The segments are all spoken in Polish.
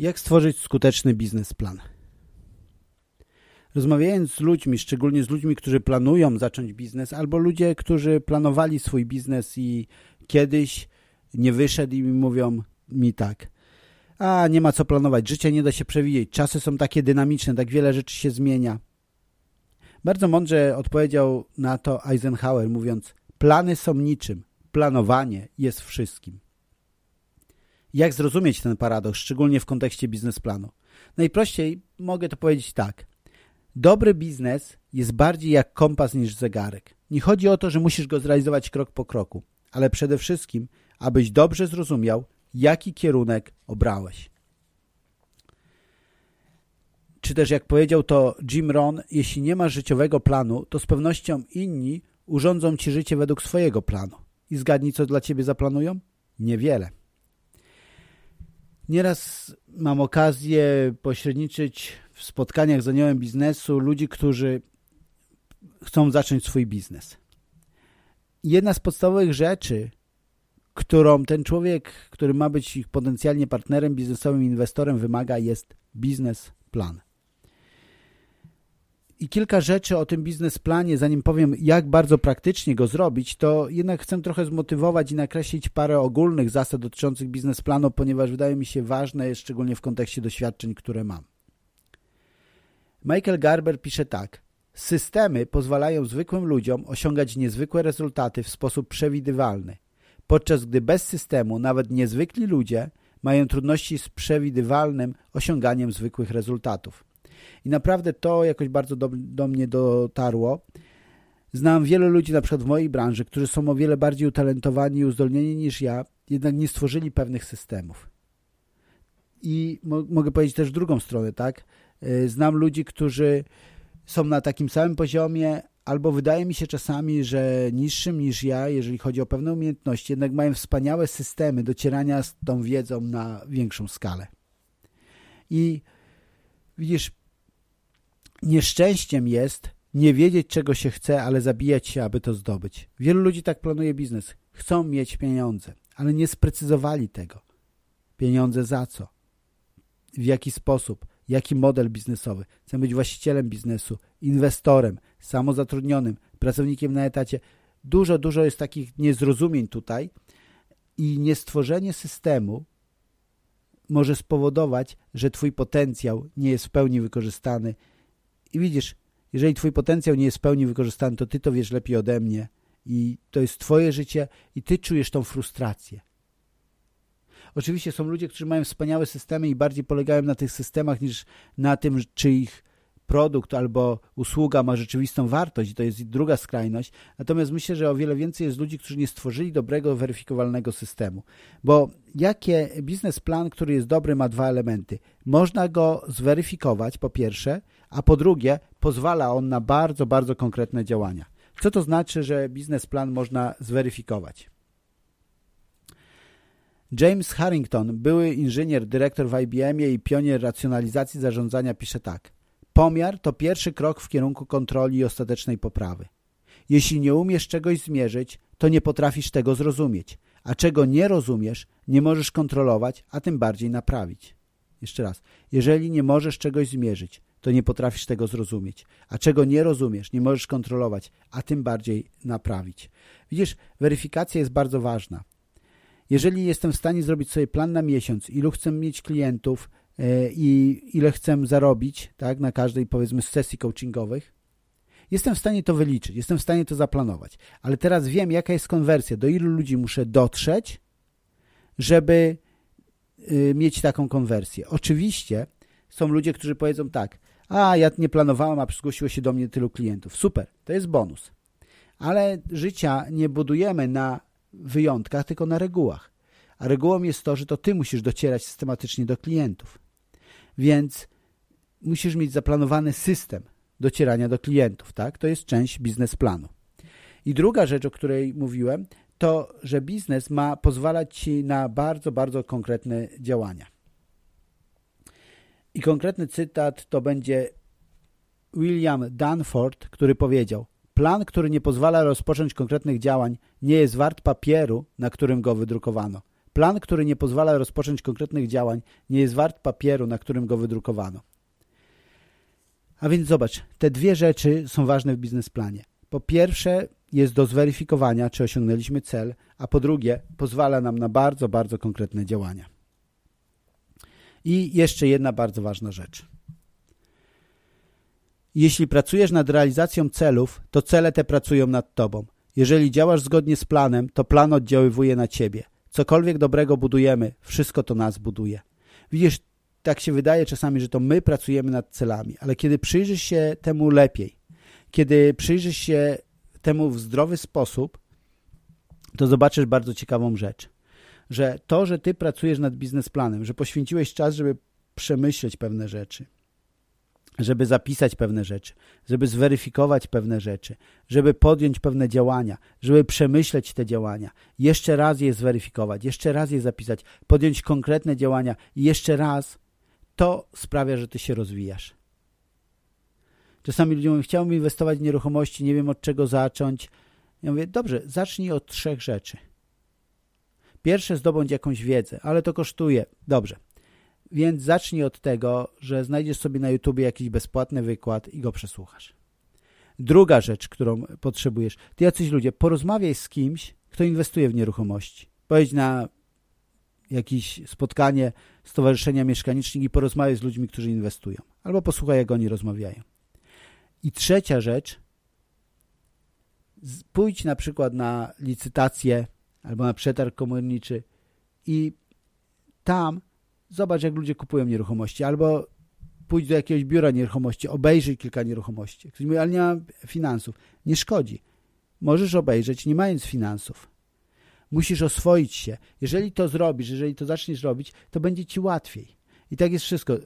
Jak stworzyć skuteczny biznesplan? Rozmawiając z ludźmi, szczególnie z ludźmi, którzy planują zacząć biznes, albo ludzie, którzy planowali swój biznes i kiedyś nie wyszedł i mówią mi tak. A, nie ma co planować, życie nie da się przewidzieć, czasy są takie dynamiczne, tak wiele rzeczy się zmienia. Bardzo mądrze odpowiedział na to Eisenhower, mówiąc, plany są niczym, planowanie jest wszystkim. Jak zrozumieć ten paradoks, szczególnie w kontekście biznesplanu? Najprościej mogę to powiedzieć tak. Dobry biznes jest bardziej jak kompas niż zegarek. Nie chodzi o to, że musisz go zrealizować krok po kroku, ale przede wszystkim, abyś dobrze zrozumiał, jaki kierunek obrałeś. Czy też jak powiedział to Jim Rohn, jeśli nie masz życiowego planu, to z pewnością inni urządzą ci życie według swojego planu. I zgadnij, co dla ciebie zaplanują? Niewiele. Nieraz mam okazję pośredniczyć w spotkaniach z aniołem biznesu ludzi, którzy chcą zacząć swój biznes. Jedna z podstawowych rzeczy, którą ten człowiek, który ma być ich potencjalnie partnerem biznesowym, inwestorem wymaga jest biznesplan i kilka rzeczy o tym biznesplanie, zanim powiem, jak bardzo praktycznie go zrobić, to jednak chcę trochę zmotywować i nakreślić parę ogólnych zasad dotyczących biznesplanu, ponieważ wydaje mi się ważne, szczególnie w kontekście doświadczeń, które mam. Michael Garber pisze tak. Systemy pozwalają zwykłym ludziom osiągać niezwykłe rezultaty w sposób przewidywalny, podczas gdy bez systemu nawet niezwykli ludzie mają trudności z przewidywalnym osiąganiem zwykłych rezultatów. I naprawdę to jakoś bardzo do, do mnie dotarło. Znam wielu ludzi, na przykład w mojej branży, którzy są o wiele bardziej utalentowani i uzdolnieni niż ja, jednak nie stworzyli pewnych systemów. I mo mogę powiedzieć też drugą stronę, tak? Y, znam ludzi, którzy są na takim samym poziomie, albo wydaje mi się czasami, że niższym niż ja, jeżeli chodzi o pewne umiejętności, jednak mają wspaniałe systemy docierania z tą wiedzą na większą skalę. I widzisz, Nieszczęściem jest nie wiedzieć, czego się chce, ale zabijać się, aby to zdobyć. Wielu ludzi tak planuje biznes. Chcą mieć pieniądze, ale nie sprecyzowali tego. Pieniądze za co? W jaki sposób? Jaki model biznesowy? Chcę być właścicielem biznesu, inwestorem, samozatrudnionym, pracownikiem na etacie. Dużo, dużo jest takich niezrozumień tutaj i niestworzenie systemu może spowodować, że twój potencjał nie jest w pełni wykorzystany i widzisz, jeżeli twój potencjał nie jest w pełni wykorzystany, to ty to wiesz lepiej ode mnie i to jest twoje życie i ty czujesz tą frustrację. Oczywiście są ludzie, którzy mają wspaniałe systemy i bardziej polegają na tych systemach niż na tym, czy ich produkt albo usługa ma rzeczywistą wartość i to jest druga skrajność. Natomiast myślę, że o wiele więcej jest ludzi, którzy nie stworzyli dobrego, weryfikowalnego systemu. Bo jakie biznesplan, który jest dobry, ma dwa elementy. Można go zweryfikować, po pierwsze, a po drugie, pozwala on na bardzo, bardzo konkretne działania. Co to znaczy, że biznesplan można zweryfikować? James Harrington, były inżynier, dyrektor w IBM i pionier racjonalizacji zarządzania, pisze tak. Pomiar to pierwszy krok w kierunku kontroli i ostatecznej poprawy. Jeśli nie umiesz czegoś zmierzyć, to nie potrafisz tego zrozumieć, a czego nie rozumiesz, nie możesz kontrolować, a tym bardziej naprawić. Jeszcze raz. Jeżeli nie możesz czegoś zmierzyć, to nie potrafisz tego zrozumieć, a czego nie rozumiesz, nie możesz kontrolować, a tym bardziej naprawić. Widzisz, weryfikacja jest bardzo ważna. Jeżeli jestem w stanie zrobić sobie plan na miesiąc, ilu chcę mieć klientów, i ile chcę zarobić tak, na każdej powiedzmy sesji coachingowych, jestem w stanie to wyliczyć, jestem w stanie to zaplanować. Ale teraz wiem, jaka jest konwersja, do ilu ludzi muszę dotrzeć, żeby y, mieć taką konwersję. Oczywiście są ludzie, którzy powiedzą tak, a ja nie planowałem, a zgłosiło się do mnie tylu klientów. Super, to jest bonus. Ale życia nie budujemy na wyjątkach, tylko na regułach. A regułą jest to, że to ty musisz docierać systematycznie do klientów. Więc musisz mieć zaplanowany system docierania do klientów. tak? To jest część biznesplanu. I druga rzecz, o której mówiłem, to, że biznes ma pozwalać Ci na bardzo, bardzo konkretne działania. I konkretny cytat to będzie William Danford, który powiedział Plan, który nie pozwala rozpocząć konkretnych działań, nie jest wart papieru, na którym go wydrukowano. Plan, który nie pozwala rozpocząć konkretnych działań, nie jest wart papieru, na którym go wydrukowano. A więc zobacz, te dwie rzeczy są ważne w biznesplanie. Po pierwsze, jest do zweryfikowania, czy osiągnęliśmy cel, a po drugie, pozwala nam na bardzo, bardzo konkretne działania. I jeszcze jedna bardzo ważna rzecz. Jeśli pracujesz nad realizacją celów, to cele te pracują nad tobą. Jeżeli działasz zgodnie z planem, to plan oddziaływuje na ciebie. Cokolwiek dobrego budujemy, wszystko to nas buduje. Widzisz, tak się wydaje czasami, że to my pracujemy nad celami, ale kiedy przyjrzysz się temu lepiej, kiedy przyjrzysz się temu w zdrowy sposób, to zobaczysz bardzo ciekawą rzecz. Że to, że ty pracujesz nad biznesplanem, że poświęciłeś czas, żeby przemyśleć pewne rzeczy, żeby zapisać pewne rzeczy, żeby zweryfikować pewne rzeczy, żeby podjąć pewne działania, żeby przemyśleć te działania, jeszcze raz je zweryfikować, jeszcze raz je zapisać, podjąć konkretne działania i jeszcze raz, to sprawia, że ty się rozwijasz. Czasami ludzie mówią, chciałbym inwestować w nieruchomości, nie wiem od czego zacząć. Ja mówię, dobrze, zacznij od trzech rzeczy. Pierwsze, zdobądź jakąś wiedzę, ale to kosztuje. Dobrze. Więc zacznij od tego, że znajdziesz sobie na YouTube jakiś bezpłatny wykład i go przesłuchasz. Druga rzecz, którą potrzebujesz, ty jacyś ludzie, porozmawiaj z kimś, kto inwestuje w nieruchomości. Pojedź na jakieś spotkanie Stowarzyszenia Mieszkanicznych i porozmawiaj z ludźmi, którzy inwestują. Albo posłuchaj, jak oni rozmawiają. I trzecia rzecz, pójdź na przykład na licytację albo na przetarg komorniczy i tam zobacz, jak ludzie kupują nieruchomości, albo pójdź do jakiegoś biura nieruchomości, obejrzyj kilka nieruchomości. Ktoś mówi, ale nie mam finansów. Nie szkodzi. Możesz obejrzeć, nie mając finansów. Musisz oswoić się. Jeżeli to zrobisz, jeżeli to zaczniesz robić, to będzie ci łatwiej. I tak jest wszystko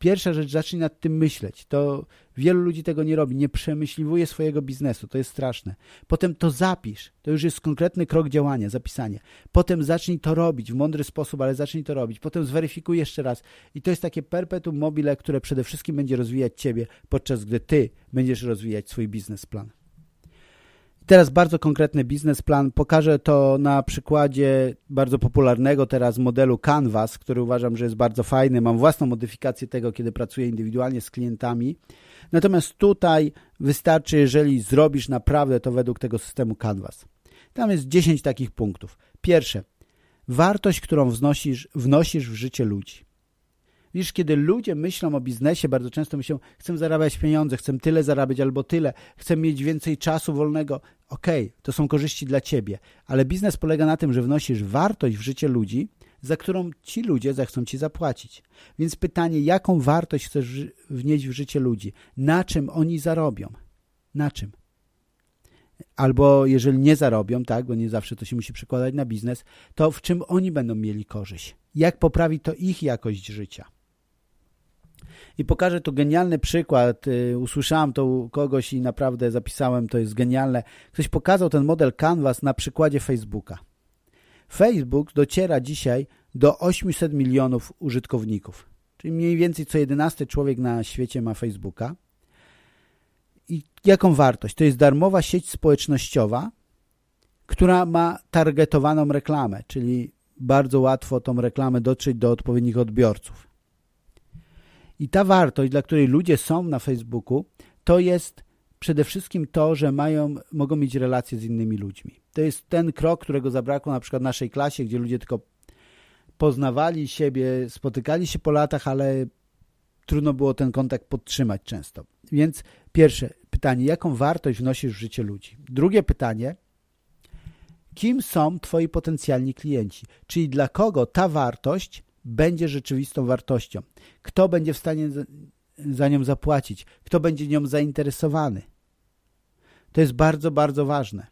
pierwsza rzecz, zacznij nad tym myśleć. To wielu ludzi tego nie robi, nie przemyśliwuje swojego biznesu, to jest straszne. Potem to zapisz, to już jest konkretny krok działania, zapisanie. Potem zacznij to robić w mądry sposób, ale zacznij to robić. Potem zweryfikuj jeszcze raz. I to jest takie perpetuum mobile, które przede wszystkim będzie rozwijać ciebie, podczas gdy ty będziesz rozwijać swój biznesplan. Teraz bardzo konkretny biznesplan. Pokażę to na przykładzie bardzo popularnego teraz modelu Canvas, który uważam, że jest bardzo fajny. Mam własną modyfikację tego, kiedy pracuję indywidualnie z klientami. Natomiast tutaj wystarczy, jeżeli zrobisz naprawdę to według tego systemu Canvas. Tam jest 10 takich punktów. Pierwsze, wartość, którą wnosisz, wnosisz w życie ludzi. Widzisz, kiedy ludzie myślą o biznesie, bardzo często myślą, chcę zarabiać pieniądze, chcę tyle zarabiać albo tyle, chcę mieć więcej czasu wolnego. Okej, okay, to są korzyści dla ciebie, ale biznes polega na tym, że wnosisz wartość w życie ludzi, za którą ci ludzie zechcą ci zapłacić. Więc pytanie, jaką wartość chcesz wnieść w życie ludzi? Na czym oni zarobią? Na czym? Albo jeżeli nie zarobią, tak, bo nie zawsze to się musi przekładać na biznes, to w czym oni będą mieli korzyść? Jak poprawi to ich jakość życia? I pokażę tu genialny przykład. Y, usłyszałem to u kogoś i naprawdę zapisałem, to jest genialne. Ktoś pokazał ten model Canvas na przykładzie Facebooka. Facebook dociera dzisiaj do 800 milionów użytkowników, czyli mniej więcej co 11 człowiek na świecie ma Facebooka. I jaką wartość? To jest darmowa sieć społecznościowa, która ma targetowaną reklamę, czyli bardzo łatwo tą reklamę dotrzeć do odpowiednich odbiorców. I ta wartość, dla której ludzie są na Facebooku, to jest przede wszystkim to, że mają, mogą mieć relacje z innymi ludźmi. To jest ten krok, którego zabrakło na przykład naszej klasie, gdzie ludzie tylko poznawali siebie, spotykali się po latach, ale trudno było ten kontakt podtrzymać często. Więc pierwsze pytanie, jaką wartość wnosisz w życie ludzi? Drugie pytanie, kim są twoi potencjalni klienci? Czyli dla kogo ta wartość będzie rzeczywistą wartością. Kto będzie w stanie za nią zapłacić? Kto będzie nią zainteresowany? To jest bardzo, bardzo ważne.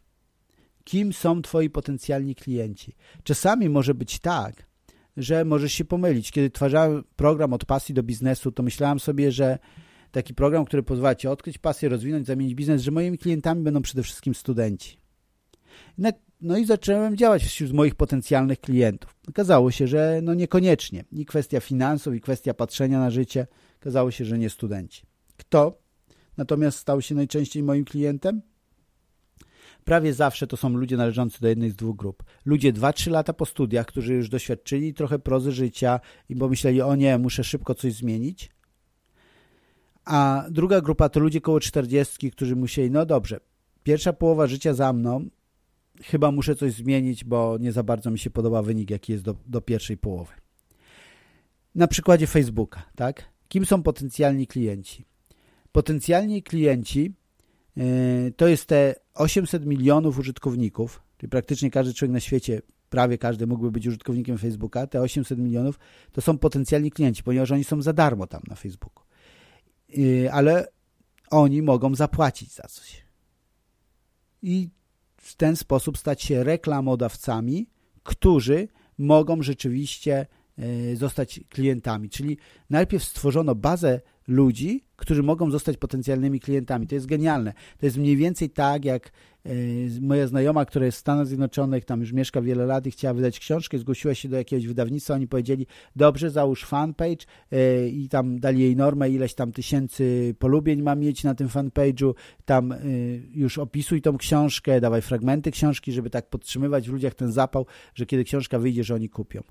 Kim są Twoi potencjalni klienci? Czasami może być tak, że możesz się pomylić. Kiedy twarzałem program od pasji do biznesu, to myślałem sobie, że taki program, który pozwala Ci odkryć pasję, rozwinąć, zamienić biznes, że moimi klientami będą przede wszystkim studenci. Jednak no i zacząłem działać wśród moich potencjalnych klientów. Okazało się, że no niekoniecznie. I kwestia finansów, i kwestia patrzenia na życie. Okazało się, że nie studenci. Kto natomiast stał się najczęściej moim klientem? prawie zawsze to są ludzie należący do jednej z dwóch grup. Ludzie 2-3 lata po studiach, którzy już doświadczyli trochę prozy życia i pomyśleli, o nie, muszę szybko coś zmienić. A druga grupa to ludzie koło 40, którzy musieli, no dobrze, pierwsza połowa życia za mną, chyba muszę coś zmienić, bo nie za bardzo mi się podoba wynik, jaki jest do, do pierwszej połowy. Na przykładzie Facebooka, tak? Kim są potencjalni klienci? Potencjalni klienci yy, to jest te 800 milionów użytkowników, czyli praktycznie każdy człowiek na świecie, prawie każdy mógłby być użytkownikiem Facebooka, te 800 milionów to są potencjalni klienci, ponieważ oni są za darmo tam na Facebooku. Yy, ale oni mogą zapłacić za coś. I w ten sposób stać się reklamodawcami, którzy mogą rzeczywiście zostać klientami. Czyli najpierw stworzono bazę ludzi, którzy mogą zostać potencjalnymi klientami. To jest genialne. To jest mniej więcej tak, jak e, moja znajoma, która jest w Stanach Zjednoczonych, tam już mieszka wiele lat i chciała wydać książkę, zgłosiła się do jakiegoś wydawnictwa, oni powiedzieli, dobrze, załóż fanpage e, i tam dali jej normę, ileś tam tysięcy polubień ma mieć na tym fanpage'u, tam e, już opisuj tą książkę, dawaj fragmenty książki, żeby tak podtrzymywać w ludziach ten zapał, że kiedy książka wyjdzie, że oni kupią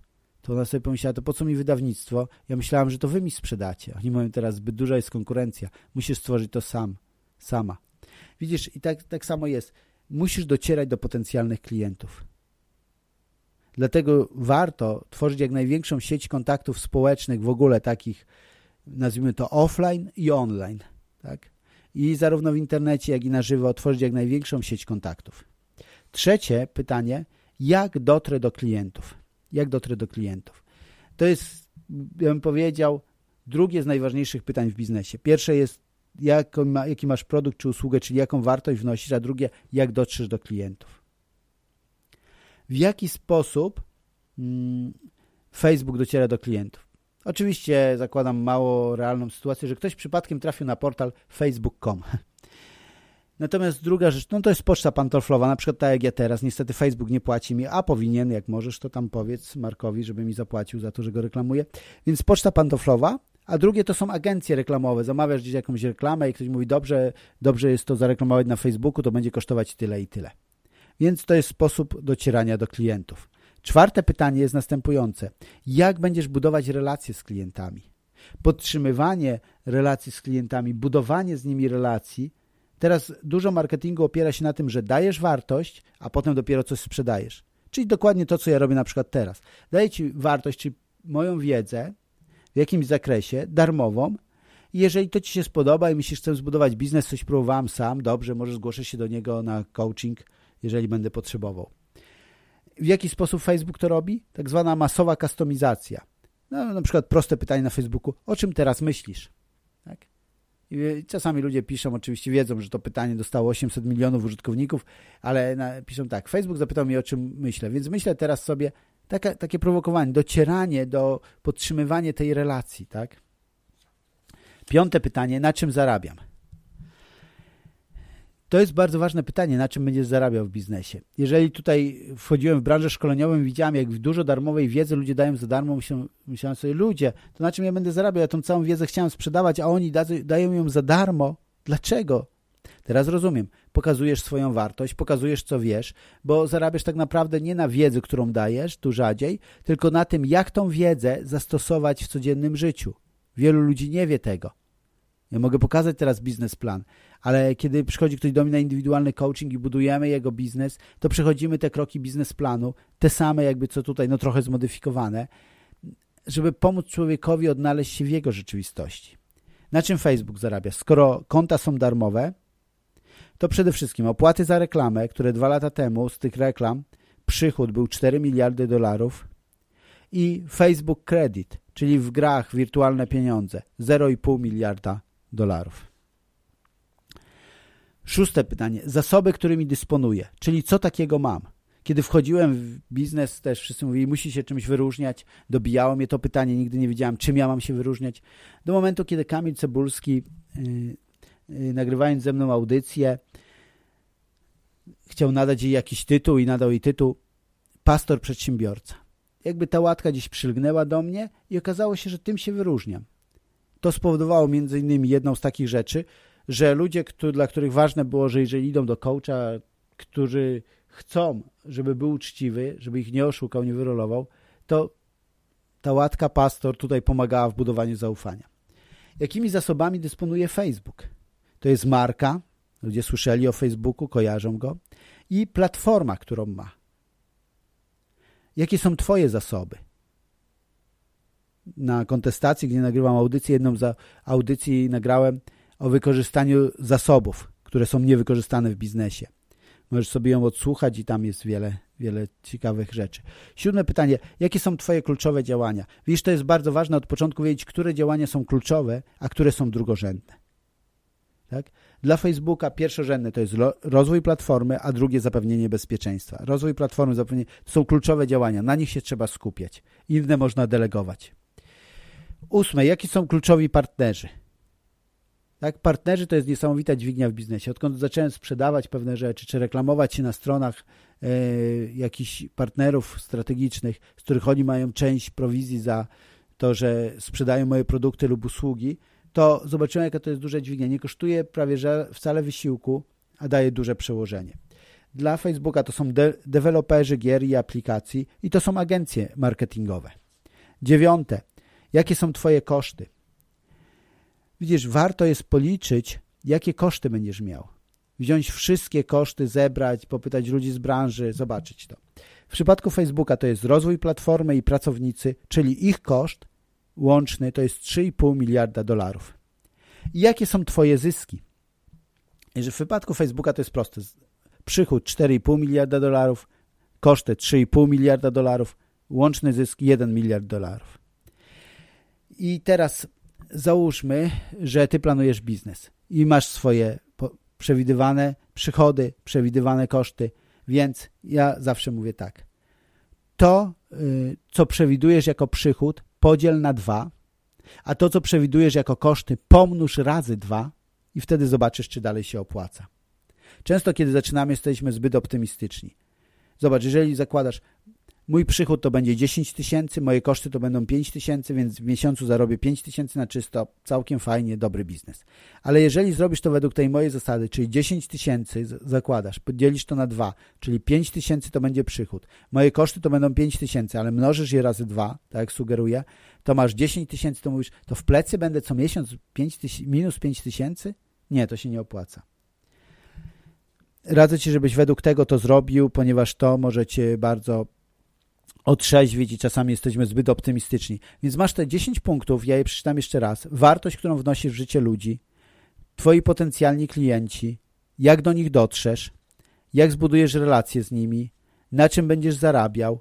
to ona sobie pomyślała, to po co mi wydawnictwo? Ja myślałam, że to wy mi sprzedacie. Oni mówią teraz, zbyt duża jest konkurencja. Musisz stworzyć to sam, sama. Widzisz, i tak, tak samo jest. Musisz docierać do potencjalnych klientów. Dlatego warto tworzyć jak największą sieć kontaktów społecznych, w ogóle takich, nazwijmy to offline i online. Tak? I zarówno w internecie, jak i na żywo tworzyć jak największą sieć kontaktów. Trzecie pytanie, jak dotrę do klientów? Jak dotrę do klientów? To jest, ja bym powiedział, drugie z najważniejszych pytań w biznesie. Pierwsze jest, jak, jaki masz produkt czy usługę, czyli jaką wartość wnosisz, a drugie, jak dotrzesz do klientów. W jaki sposób hmm, Facebook dociera do klientów? Oczywiście zakładam mało realną sytuację, że ktoś przypadkiem trafił na portal facebook.com Natomiast druga rzecz, no to jest poczta pantoflowa, na przykład tak jak ja teraz, niestety Facebook nie płaci mi, a powinien, jak możesz, to tam powiedz Markowi, żeby mi zapłacił za to, że go reklamuję. Więc poczta pantoflowa, a drugie to są agencje reklamowe. Zamawiasz gdzieś jakąś reklamę i ktoś mówi, dobrze, dobrze jest to zareklamować na Facebooku, to będzie kosztować tyle i tyle. Więc to jest sposób docierania do klientów. Czwarte pytanie jest następujące. Jak będziesz budować relacje z klientami? Podtrzymywanie relacji z klientami, budowanie z nimi relacji Teraz dużo marketingu opiera się na tym, że dajesz wartość, a potem dopiero coś sprzedajesz. Czyli dokładnie to, co ja robię na przykład teraz. Daję Ci wartość, czyli moją wiedzę w jakimś zakresie, darmową. Jeżeli to Ci się spodoba i myślisz, chcę zbudować biznes, coś próbowałem sam, dobrze, może zgłoszę się do niego na coaching, jeżeli będę potrzebował. W jaki sposób Facebook to robi? Tak zwana masowa kustomizacja. No, na przykład proste pytanie na Facebooku, o czym teraz myślisz? I czasami ludzie piszą, oczywiście wiedzą, że to pytanie dostało 800 milionów użytkowników, ale piszą tak, Facebook zapytał mnie o czym myślę, więc myślę teraz sobie, takie prowokowanie, docieranie do podtrzymywania tej relacji, tak? Piąte pytanie, na czym zarabiam? To jest bardzo ważne pytanie, na czym będziesz zarabiał w biznesie. Jeżeli tutaj wchodziłem w branżę szkoleniową, widziałem, jak dużo darmowej wiedzy ludzie dają za darmo, myślałem, sobie, ludzie, to na czym ja będę zarabiał? Ja tą całą wiedzę chciałem sprzedawać, a oni da, dają ją za darmo. Dlaczego? Teraz rozumiem. Pokazujesz swoją wartość, pokazujesz, co wiesz, bo zarabiasz tak naprawdę nie na wiedzy, którą dajesz, tu rzadziej, tylko na tym, jak tą wiedzę zastosować w codziennym życiu. Wielu ludzi nie wie tego. Ja mogę pokazać teraz biznesplan, ale kiedy przychodzi ktoś do mnie na indywidualny coaching i budujemy jego biznes, to przechodzimy te kroki biznesplanu, te same jakby co tutaj, no trochę zmodyfikowane, żeby pomóc człowiekowi odnaleźć się w jego rzeczywistości. Na czym Facebook zarabia? Skoro konta są darmowe, to przede wszystkim opłaty za reklamę, które dwa lata temu z tych reklam przychód był 4 miliardy dolarów i Facebook Credit, czyli w grach wirtualne pieniądze 0,5 miliarda dolarów. Szóste pytanie. Zasoby, którymi dysponuję, czyli co takiego mam? Kiedy wchodziłem w biznes, też wszyscy mówili, musi się czymś wyróżniać. Dobijało mnie to pytanie, nigdy nie wiedziałem, czym ja mam się wyróżniać. Do momentu, kiedy Kamil Cebulski, yy, yy, nagrywając ze mną audycję, chciał nadać jej jakiś tytuł i nadał jej tytuł Pastor Przedsiębiorca. Jakby ta łatka gdzieś przylgnęła do mnie i okazało się, że tym się wyróżniam. To spowodowało między innymi jedną z takich rzeczy, że ludzie, dla których ważne było, że jeżeli idą do coacha, którzy chcą, żeby był uczciwy, żeby ich nie oszukał, nie wyrolował, to ta łatka pastor tutaj pomagała w budowaniu zaufania. Jakimi zasobami dysponuje Facebook? To jest marka, ludzie słyszeli o Facebooku, kojarzą go, i platforma, którą ma. Jakie są Twoje zasoby? Na kontestacji, gdzie nagrywam audycję, jedną z audycji nagrałem o wykorzystaniu zasobów, które są niewykorzystane w biznesie. Możesz sobie ją odsłuchać i tam jest wiele, wiele ciekawych rzeczy. Siódme pytanie. Jakie są Twoje kluczowe działania? Wiesz, to jest bardzo ważne od początku wiedzieć, które działania są kluczowe, a które są drugorzędne. Tak? Dla Facebooka pierwszorzędne to jest rozwój platformy, a drugie zapewnienie bezpieczeństwa. Rozwój platformy zapewnienie, to są kluczowe działania, na nich się trzeba skupiać. Inne można delegować. Ósme, jaki są kluczowi partnerzy? Tak, partnerzy to jest niesamowita dźwignia w biznesie. Odkąd zacząłem sprzedawać pewne rzeczy, czy reklamować się na stronach e, jakichś partnerów strategicznych, z których oni mają część prowizji za to, że sprzedają moje produkty lub usługi, to zobaczyłem, jaka to jest duża dźwignia. Nie kosztuje prawie że wcale wysiłku, a daje duże przełożenie. Dla Facebooka to są de deweloperzy gier i aplikacji i to są agencje marketingowe. Dziewiąte. Jakie są Twoje koszty? Widzisz, warto jest policzyć, jakie koszty będziesz miał. Wziąć wszystkie koszty, zebrać, popytać ludzi z branży, zobaczyć to. W przypadku Facebooka to jest rozwój platformy i pracownicy, czyli ich koszt łączny to jest 3,5 miliarda dolarów. I jakie są Twoje zyski? Jeżeli w przypadku Facebooka to jest proste. Przychód 4,5 miliarda dolarów, koszty 3,5 miliarda dolarów, łączny zysk 1 miliard dolarów. I teraz załóżmy, że Ty planujesz biznes i masz swoje przewidywane przychody, przewidywane koszty, więc ja zawsze mówię tak. To, y, co przewidujesz jako przychód, podziel na dwa, a to, co przewidujesz jako koszty, pomnóż razy dwa i wtedy zobaczysz, czy dalej się opłaca. Często, kiedy zaczynamy, jesteśmy zbyt optymistyczni. Zobacz, jeżeli zakładasz, mój przychód to będzie 10 tysięcy, moje koszty to będą 5 tysięcy, więc w miesiącu zarobię 5 tysięcy na czysto, całkiem fajnie, dobry biznes. Ale jeżeli zrobisz to według tej mojej zasady, czyli 10 tysięcy zakładasz, podzielisz to na 2, czyli 5 tysięcy to będzie przychód, moje koszty to będą 5 tysięcy, ale mnożysz je razy 2, tak jak sugeruję, to masz 10 tysięcy, to mówisz, to w plecy będę co miesiąc 5 tysięcy, minus 5 tysięcy? Nie, to się nie opłaca. Radzę Ci, żebyś według tego to zrobił, ponieważ to może Cię bardzo otrzeźwić i czasami jesteśmy zbyt optymistyczni. Więc masz te 10 punktów, ja je przeczytam jeszcze raz. Wartość, którą wnosisz w życie ludzi, twoi potencjalni klienci, jak do nich dotrzesz, jak zbudujesz relacje z nimi, na czym będziesz zarabiał,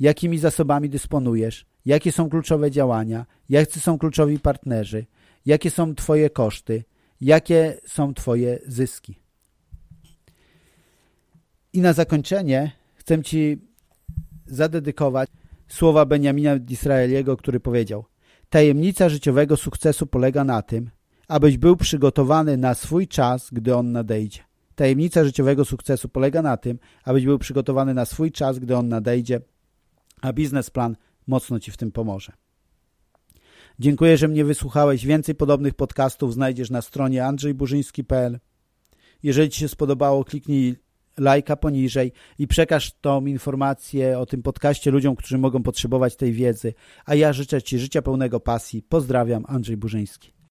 jakimi zasobami dysponujesz, jakie są kluczowe działania, jacy są kluczowi partnerzy, jakie są Twoje koszty, jakie są Twoje zyski. I na zakończenie chcę Ci zadedykować słowa Benjamina Disraeliego, który powiedział Tajemnica życiowego sukcesu polega na tym, abyś był przygotowany na swój czas, gdy on nadejdzie. Tajemnica życiowego sukcesu polega na tym, abyś był przygotowany na swój czas, gdy on nadejdzie, a biznesplan mocno Ci w tym pomoże. Dziękuję, że mnie wysłuchałeś. Więcej podobnych podcastów znajdziesz na stronie andrzejburzyński.pl. Jeżeli Ci się spodobało, kliknij lajka poniżej i przekaż tą informację o tym podcaście ludziom, którzy mogą potrzebować tej wiedzy. A ja życzę Ci życia pełnego pasji. Pozdrawiam, Andrzej Burzyński.